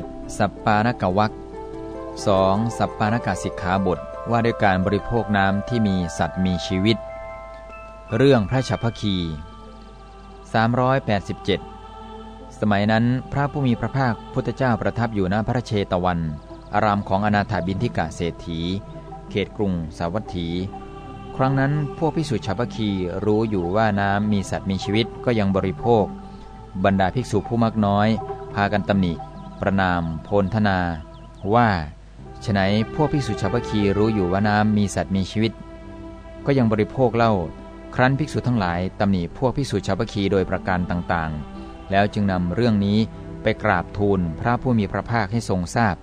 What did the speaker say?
7. สัปปานกวัก 2. สัปปานกสิกขาบทว่าด้วยการบริโภคน้ำที่มีสัตว์มีชีวิต เรื่องพระฉัพพคี 387 สมัยนั้นพระผู้มีพระภาคพุทธเจ้าประทับอยู่ณพระเชตวัน อารามของอนาถาบินทิกะเศรษฐี เขตกรุงสาวัตถี ครั้งนั้นพวกพิสุฉัพพคีรู้อยู่ว่าน้ำมีสัตว์มีชีวิตก็ยังบริโภค บรรดาภิกษุผู้มากน้อย พากันตำหนิ ประนามโพลธนา ว่าฉไหนพวกภิกษุชาวพคีรู้อยู่ว่าน้ำมีสัตว์มีชีวิต ก็ยังบริโภคเล่า ครั้นภิกษุทั้งหลายตำหนิพวกภิกษุชาวพคีโดยประการต่างๆ แล้วจึงนำเรื่องนี้ไปกราบทูลพระผู้มีพระภาคให้ทรงทราบพ